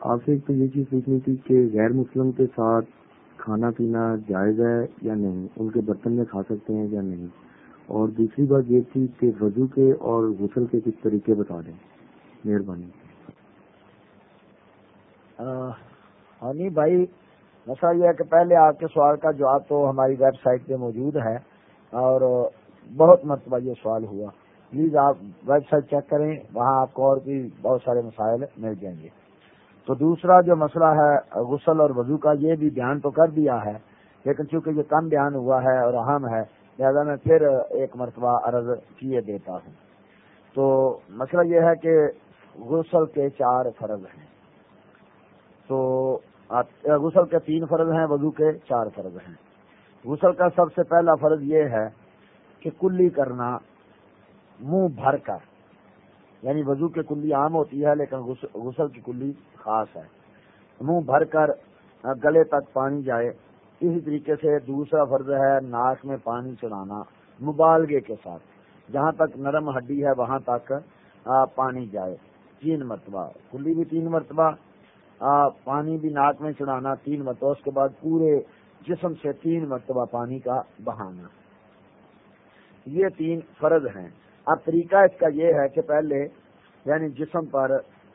آپ سے ایک تو یہ چیز پوچھنی تھی کہ غیر مسلم کے ساتھ کھانا پینا جائز ہے یا نہیں؟ ان کے برتن میں کھا سکتے ہیں یا نہیں؟ اور دوسری بات یہ تھی کہ وضو کے اور غسل کے کس طریقے بتا دیں؟ مہربانی۔ ہاں نہیں بھائی، مسئلہ یہ ہے کہ پہلے آپ کے سوال کا جواب تو ہماری ویب سائٹ پہ موجود ہے اور بہت مرتبہ یہ سوال ہوا۔ پلیز آپ ویب سائٹ چیک کریں، وہاں آپ کو اور بھی بہت سارے مسائل مل جائیں گے۔ تو دوسرا جو مسئلہ ہے، غسل اور وضو کا، یہ بھی بیان تو کر دیا ہے، لیکن چونکہ یہ کم بیان ہوا ہے اور اہم ہے، لہذا میں پھر ایک مرتبہ عرض کیے دیتا ہوں۔ تو مسئلہ یہ ہے کہ غسل کے چار فرض ہیں۔ تو غسل کے تین فرض ہیں، وضو کے چار فرض ہیں۔ غسل کا سب سے پہلا فرض یہ ہے کہ کلی کرنا، منہ بھر کر۔ یعنی وضو کی کلی عام ہوتی ہے، لیکن غسل کی کلی خاص ہے۔ منہ بھر کر گلے تک پانی جائے۔ اسی طریقے سے دوسرا فرض ہے ناک میں پانی چڑھانا، مبالغے کے ساتھ۔ جہاں تک نرم ہڈی ہے، وہاں تک پانی جائے۔ تین مرتبہ۔ کلی بھی تین مرتبہ پانی بھی ناک میں چڑھانا تین مرتبہ۔ اس کے بعد پورے جسم سے تین مرتبہ پانی کا بہانا۔ یہ تین فرض ہیں۔ اب طریقہ اس کا یہ ہے کہ پہلے یعنی جسم پر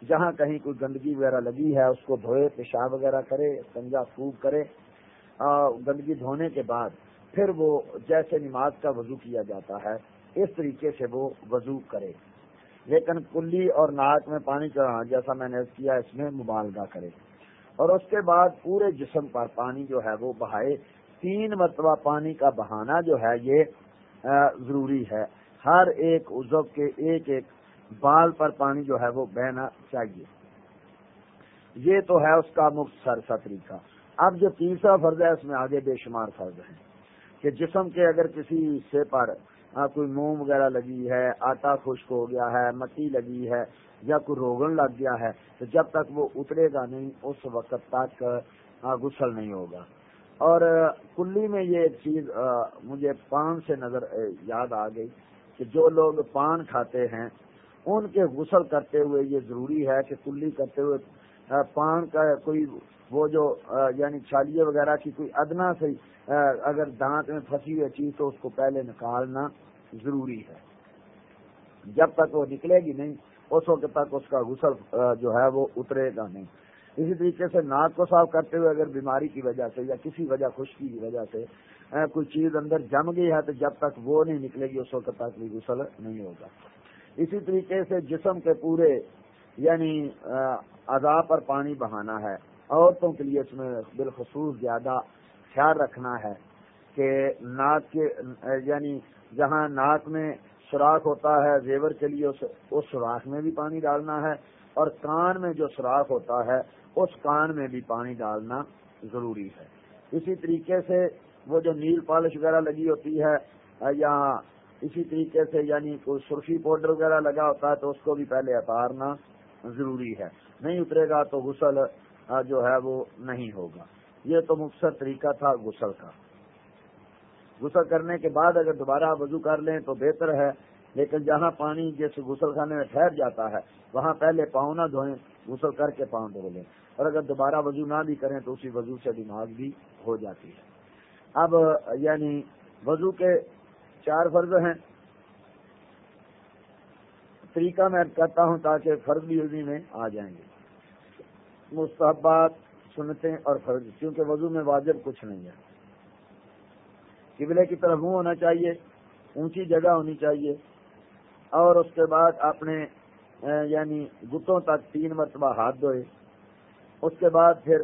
جہاں کہیں کوئی گندگی وغیرہ لگی ہے، اس کو دھوئے، پیشاب وغیرہ کرے کنجا پھوک کرے گندگی دھونے کے بعد پھر وہ جیسے نماز کا وضو کیا جاتا ہے، اس طریقے سے وہ وضو کرے۔ لیکن کلی اور ناک میں پانی چڑھانا جیسا میں نے کیا، اس میں مبالغہ کرے۔ اور اس کے بعد پورے جسم پر پانی جو ہے وہ بہائے۔ تین مرتبہ پانی کا بہانا جو ہے یہ ضروری ہے۔ ہر ایک عزو کے ایک ایک بال پر پانی جو ہے وہ بہنا چاہیے۔ یہ تو ہے اس کا مختصر سا طریقہ۔ اب جو تیسرا فرض ہے اس میں آگے بے شمار فرض ہیں کہ جسم کے اگر کسی حصے پر کوئی موم وغیرہ لگی ہے، آٹا خشک ہو گیا ہے، مٹی لگی ہے یا کوئی روغن لگ گیا ہے، تو جب تک وہ اترے گا نہیں، اس وقت تک غسل نہیں ہوگا۔ اور کلی میں یہ ایک چیز مجھے پان سے نظر یاد آ گئی۔ کہ جو لوگ پان کھاتے ہیں، ان کے غسل کرتے ہوئے یہ ضروری ہے کہ کلی کرتے ہوئے پان کا کوئی وہ جو یعنی چھالیے وغیرہ کی کوئی ادنا سے اگر دانت میں پھنسی ہوئی چیز تو اس کو پہلے نکالنا ضروری ہے۔ جب تک وہ نکلے گی نہیں، اس وقت تک اس کا غسل جو ہے وہ اترے گا نہیں۔ اسی طریقے سے ناک کو صاف کرتے ہوئے اگر بیماری کی وجہ سے یا کسی وجہ خشکی کی وجہ سے کوئی چیز اندر جم گئی ہے تو جب تک وہ نہیں نکلے گی، اس وقت تک بھی غسل نہیں ہوگا۔ اسی طریقے سے جسم کے پورے یعنی ادا پر پانی بہانا ہے۔ عورتوں کے لیے اس میں بالخصوص زیادہ خیال رکھنا ہے کہ ناک کے یعنی جہاں ناک میں سوراخ ہوتا ہے، زیور کے لیے اس سوراخ میں بھی پانی ڈالنا ہے اور کان میں جو سوراخ ہوتا ہے، اس کان میں بھی پانی ڈالنا ضروری ہے۔ اسی طریقے سے وہ جو نیل پالش وغیرہ لگی ہوتی ہے، یا اسی طریقے سے یعنی کوئی سرخی پاؤڈر وغیرہ لگا ہوتا ہے تو اس کو بھی پہلے اتارنا ضروری ہے۔ نہیں اترے گا تو غسل جو ہے وہ نہیں ہوگا۔ یہ تو مختصر طریقہ تھا غسل کا۔ غسل کرنے کے بعد اگر دوبارہ وضو کر لیں تو بہتر ہے، لیکن جہاں پانی جیسے غسل خانے میں ٹھہر جاتا ہے، وہاں پہلے پاؤں نہ دھوئیں، غسل کر کے پاؤں دھو لیں۔ اور اگر دوبارہ وضو نہ بھی کریں تو اسی وضو سے دماغ بھی ہو جاتی ہے۔ اب یعنی وضو کے چار فرض ہیں۔ طریقہ میں کرتا ہوں تاکہ فرض بھی وزی میں آ جائیں گے۔ مستحبات سنتے اور فرض، کیونکہ وضو میں واجب کچھ نہیں ہے۔ قبلے کی طرف منہ ہونا چاہیے، اونچی جگہ ہونی چاہیے۔ اور اس کے بعد اپنے یعنی گتوں تک تین مرتبہ ہاتھ دھوئے۔ اس کے بعد پھر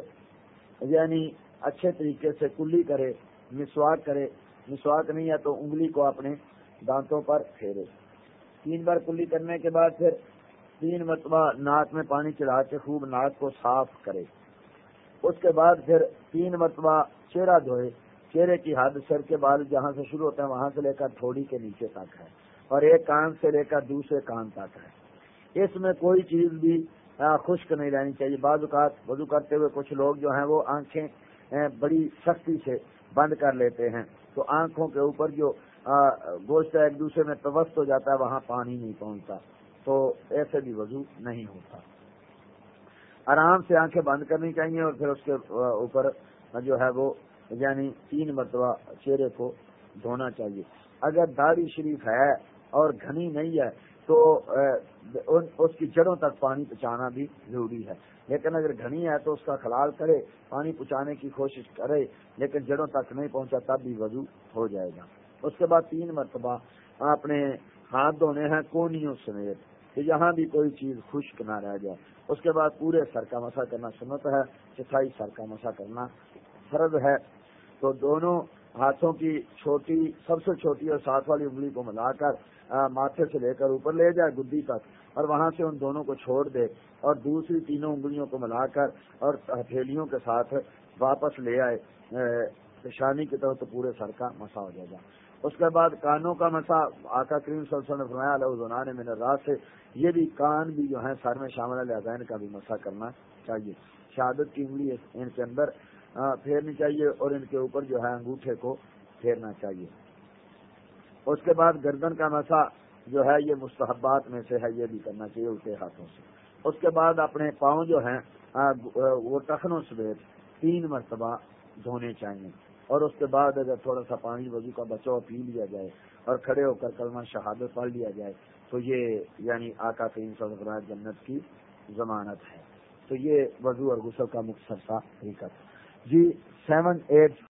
یعنی اچھے طریقے سے کلی کرے۔ مسواک کرے مسواک نہیں ہے تو انگلی کو اپنے دانتوں پر پھیرے۔ تین بار کلی کرنے کے بعد پھر تین مرتبہ ناک میں پانی چڑھا کے خوب ناک کو صاف کرے۔ اس کے بعد پھر تین مرتبہ چہرہ دھوئے۔ چہرے کی حد سر کے بال جہاں سے شروع ہوتے ہیں، وہاں سے لے کر تھوڑی کے نیچے تک ہے۔ اور ایک کان سے لے کر دوسرے کان تک ہے۔ اس میں کوئی چیز بھی خشک نہیں رہنی چاہیے۔ بعض اوقات وضو کرتے ہوئے کچھ لوگ جو ہیں وہ آنکھیں بڑی سختی سے بند کر لیتے ہیں تو آنکھوں کے اوپر جو گوشت ایک دوسرے میں پوست ہو جاتا ہے، وہاں پانی نہیں پہنچتا۔ تو ایسے بھی وضو نہیں ہوتا۔ آرام سے آنکھیں بند کرنی چاہیے اور پھر اس کے اوپر جو ہے وہ یعنی تین مرتبہ چہرے کو دھونا چاہیے۔ اگر داڑھی شریف ہے اور گھنی نہیں ہے تو اس کی جڑوں تک پانی پہنچانا بھی ضروری ہے۔ لیکن اگر گھنی ہے تو اس کا خلال کرے، پانی پہنچانے کی کوشش کرے، لیکن جڑوں تک نہیں پہنچا تب بھی وضو ہو جائے گا۔ اس کے بعد تین مرتبہ اپنے ہاتھ دھونے ہیں، کونیوں سمیت، کہ یہاں بھی کوئی چیز خشک نہ رہ جائے۔ اس کے بعد پورے سر کا مسا کرنا سنت ہے چتھائی سر کا مسا کرنا فرض ہے۔ تو دونوں ہاتھوں کی چھوٹی، سب سے چھوٹی اور ساتھ والی انگلی کو ملا کر ماتھے سے لے کر اوپر لے جائے گدی تک، اور وہاں سے ان دونوں کو چھوڑ دے۔ اور دوسری تینوں انگلیوں کو ملا کر اور ہتھیلیوں کے ساتھ واپس لے آئے پیشانی کی طرف تو پورے سر کا مسا ہو جائے گا۔ اس کے بعد کانوں کا مسا، آقا کریم صلی اللہ علیہ فرمایا، علیہ میں رات سے، یہ بھی کان بھی جو ہے سر میں شامل ہے کا بھی مسا کرنا چاہیے۔ شہادت کی انگلی ان کے اندر پھیرنی چاہیے اور ان کے اوپر جو ہے انگوٹھے کو پھیرنا چاہیے۔ اس کے بعد گردن کا مسا جو ہے، یہ مستحبات میں سے ہے، یہ بھی کرنا چاہیے الٹے ہاتھوں سے۔ اس کے بعد اپنے پاؤں جو ہیں وہ ٹخنوں سویت تین مرتبہ دھونے چاہیے۔ اور اس کے بعد اگر تھوڑا سا پانی وضو کا بچاؤ پی لیا جائے اور کھڑے ہو کر کلمہ شہادت پڑھ لیا جائے، تو یہ یعنی آقا تین سو جنت کی ضمانت ہے۔ تو یہ وضو اور غسل کا مختصر سا طریقہ۔ تھا جی سیون ایٹ